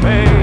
pay.